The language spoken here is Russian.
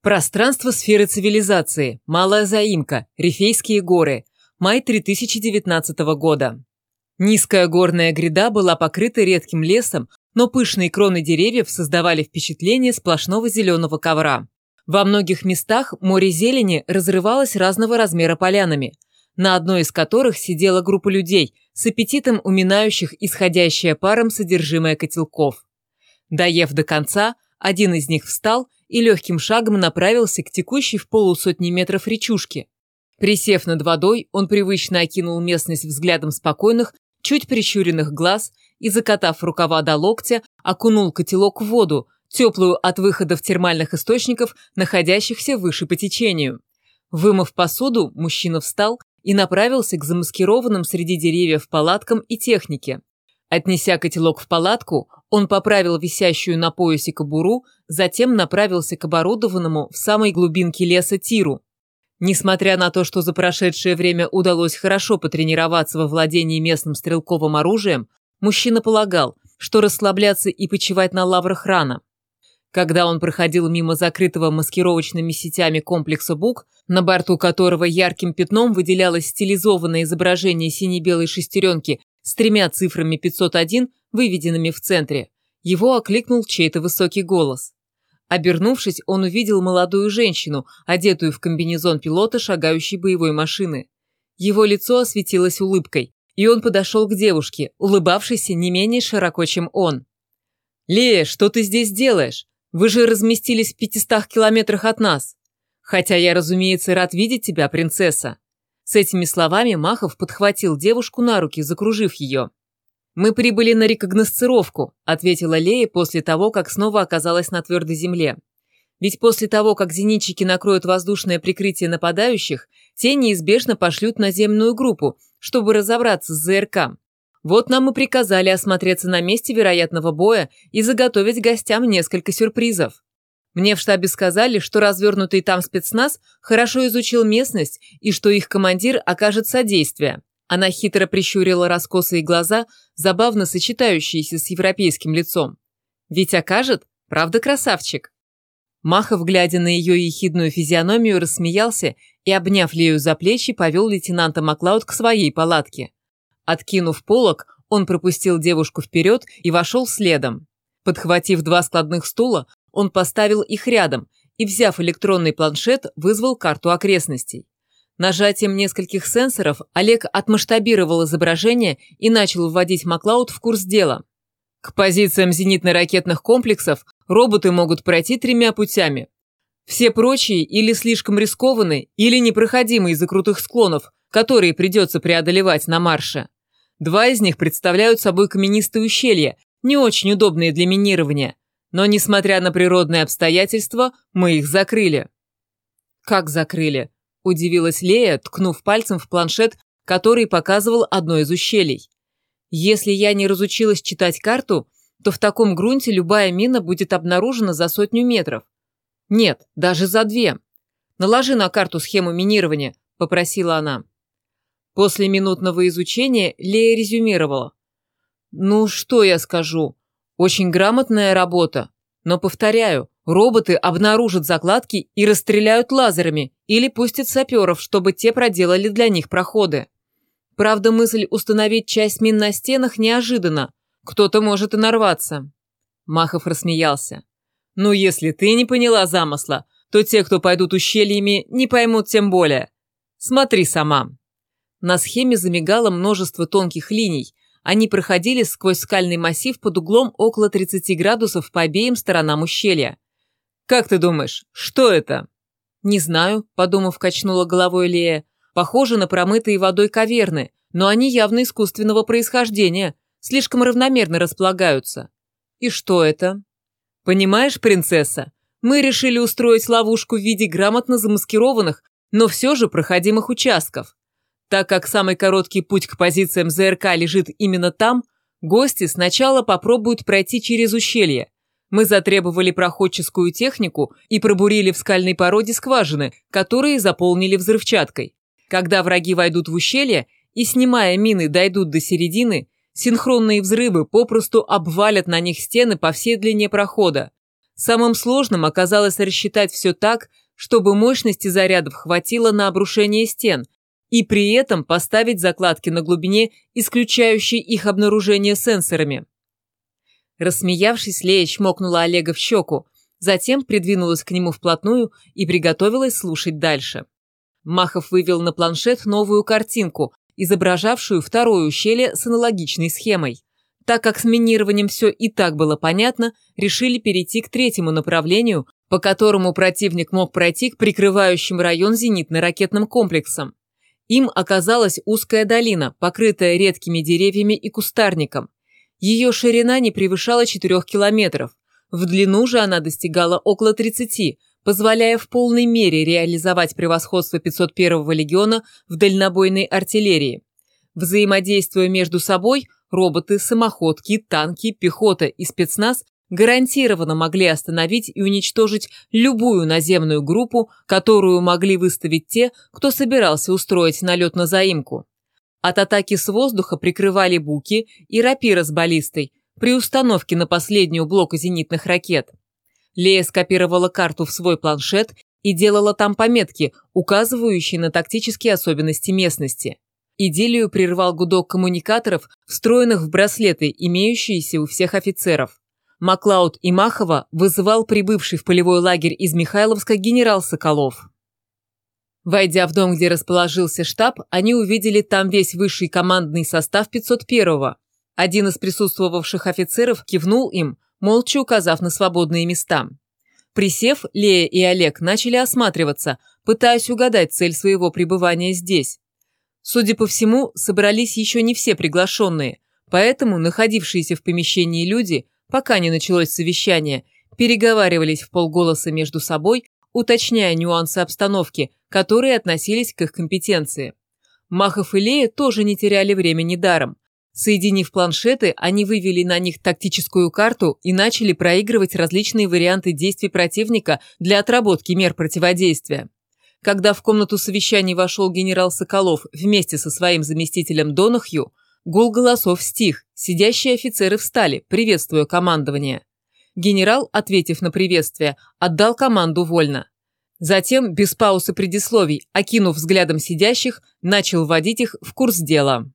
Пространство сферы цивилизации. Малая заимка. Рифейские горы. Май 2019 года. Низкая горная гряда была покрыта редким лесом, но пышные кроны деревьев создавали впечатление сплошного зеленого ковра. Во многих местах море зелени разрывалось разного размера полянами, на одной из которых сидела группа людей с аппетитом уминающих исходящее паром содержимое котелков. Доев до конца, один из них встал и легким шагом направился к текущей в полусотни метров речушке. Присев над водой, он привычно окинул местность взглядом спокойных, чуть прищуренных глаз и, закатав рукава до локтя, окунул котелок в воду, теплую от выходов термальных источников, находящихся выше по течению. Вымыв посуду, мужчина встал и направился к замаскированным среди деревьев палаткам и технике. Отнеся котелок в палатку, он поправил висящую на поясе кобуру, затем направился к оборудованному в самой глубинке леса тиру. Несмотря на то, что за прошедшее время удалось хорошо потренироваться во владении местным стрелковым оружием, мужчина полагал, что расслабляться и почивать на лаврах рано. Когда он проходил мимо закрытого маскировочными сетями комплекса БУК, на борту которого ярким пятном выделялось стилизованное изображение сине-белой шестеренки с тремя цифрами 501, выведенными в центре, его окликнул чей-то высокий голос. Обернувшись, он увидел молодую женщину, одетую в комбинезон пилота шагающей боевой машины. Его лицо осветилось улыбкой, и он подошел к девушке, улыбавшейся не менее широко, чем он. «Лея, что ты здесь делаешь? Вы же разместились в пятистах километрах от нас. Хотя я, разумеется, рад видеть тебя, принцесса». С этими словами Махов подхватил девушку на руки, закружив ее. «Мы прибыли на рекогносцировку», – ответила Лея после того, как снова оказалась на твердой земле. Ведь после того, как зенитчики накроют воздушное прикрытие нападающих, те неизбежно пошлют наземную группу, чтобы разобраться с ЗРК. Вот нам и приказали осмотреться на месте вероятного боя и заготовить гостям несколько сюрпризов. Мне в штабе сказали, что развернутый там спецназ хорошо изучил местность и что их командир окажет содействие. Она хитро прищурила раскосые глаза, забавно сочетающиеся с европейским лицом. «Ведь окажет? Правда, красавчик?» Махов, глядя на ее ехидную физиономию, рассмеялся и, обняв Лею за плечи, повел лейтенанта Маклауд к своей палатке. Откинув полог, он пропустил девушку вперед и вошел следом. Подхватив два складных стула, он поставил их рядом и, взяв электронный планшет, вызвал карту окрестностей. Нажатием нескольких сенсоров Олег отмасштабировал изображение и начал вводить Маклауд в курс дела. К позициям зенитно-ракетных комплексов роботы могут пройти тремя путями. Все прочие или слишком рискованы, или непроходимы из-за крутых склонов, которые придется преодолевать на марше. Два из них представляют собой каменистые ущелья, не очень удобные для минирования, но, несмотря на природные обстоятельства, мы их закрыли. Как закрыли? Удивилась Лея, ткнув пальцем в планшет, который показывал одно из ущелий. Если я не разучилась читать карту, то в таком грунте любая мина будет обнаружена за сотню метров. Нет, даже за две. Наложи на карту схему минирования, попросила она. После минутного изучения Лея резюмировала. Ну, что я скажу? Очень грамотная работа. Но, повторяю, Роботы обнаружат закладки и расстреляют лазерами или пустят саперов, чтобы те проделали для них проходы. Правда, мысль установить часть мин на стенах неожиданна. Кто-то может и нарваться. Махов рассмеялся. Ну, если ты не поняла замысла, то те, кто пойдут ущельями, не поймут тем более. Смотри сама. На схеме замигало множество тонких линий. Они проходили сквозь скальный массив под углом около 30 градусов по обеим сторонам ущелья. «Как ты думаешь, что это?» «Не знаю», – подумав, качнула головой Лея. «Похоже на промытые водой каверны, но они явно искусственного происхождения, слишком равномерно располагаются». «И что это?» «Понимаешь, принцесса, мы решили устроить ловушку в виде грамотно замаскированных, но все же проходимых участков. Так как самый короткий путь к позициям ЗРК лежит именно там, гости сначала попробуют пройти через ущелье, мы затребовали проходческую технику и пробурили в скальной породе скважины, которые заполнили взрывчаткой. Когда враги войдут в ущелье и, снимая мины, дойдут до середины, синхронные взрывы попросту обвалят на них стены по всей длине прохода. Самым сложным оказалось рассчитать все так, чтобы мощности зарядов хватило на обрушение стен, и при этом поставить закладки на глубине, исключающие их обнаружение сенсорами. Рассмеявшись, Лея чмокнула Олега в щеку, затем придвинулась к нему вплотную и приготовилась слушать дальше. Махов вывел на планшет новую картинку, изображавшую второе ущелье с аналогичной схемой. Так как с минированием все и так было понятно, решили перейти к третьему направлению, по которому противник мог пройти к прикрывающим район зенитно-ракетным комплексам. Им оказалась узкая долина, покрытая редкими деревьями и кустарником. Ее ширина не превышала 4 километров. В длину же она достигала около 30, позволяя в полной мере реализовать превосходство 501-го легиона в дальнобойной артиллерии. Взаимодействуя между собой, роботы, самоходки, танки, пехота и спецназ гарантированно могли остановить и уничтожить любую наземную группу, которую могли выставить те, кто собирался устроить налет на заимку. От атаки с воздуха прикрывали буки и рапира с баллистой при установке на последнюю блоку зенитных ракет. Лея скопировала карту в свой планшет и делала там пометки, указывающие на тактические особенности местности. Идиллию прервал гудок коммуникаторов, встроенных в браслеты, имеющиеся у всех офицеров. Маклауд и Махова вызывал прибывший в полевой лагерь из Михайловска генерал Соколов. Войдя в дом, где расположился штаб, они увидели там весь высший командный состав 501-го. Один из присутствовавших офицеров кивнул им, молча указав на свободные места. Присев, Лея и Олег начали осматриваться, пытаясь угадать цель своего пребывания здесь. Судя по всему, собрались еще не все приглашенные, поэтому находившиеся в помещении люди, пока не началось совещание, переговаривались в полголоса между собой, уточняя нюансы обстановки, которые относились к их компетенции. Махов и Лея тоже не теряли времени даром. Соединив планшеты, они вывели на них тактическую карту и начали проигрывать различные варианты действий противника для отработки мер противодействия. Когда в комнату совещаний вошел генерал Соколов вместе со своим заместителем Донахью, гул голосов стих, сидящие офицеры встали, приветствуя командование. Генерал, ответив на приветствие, отдал команду вольно. Затем, без паузы предисловий, окинув взглядом сидящих, начал вводить их в курс дела.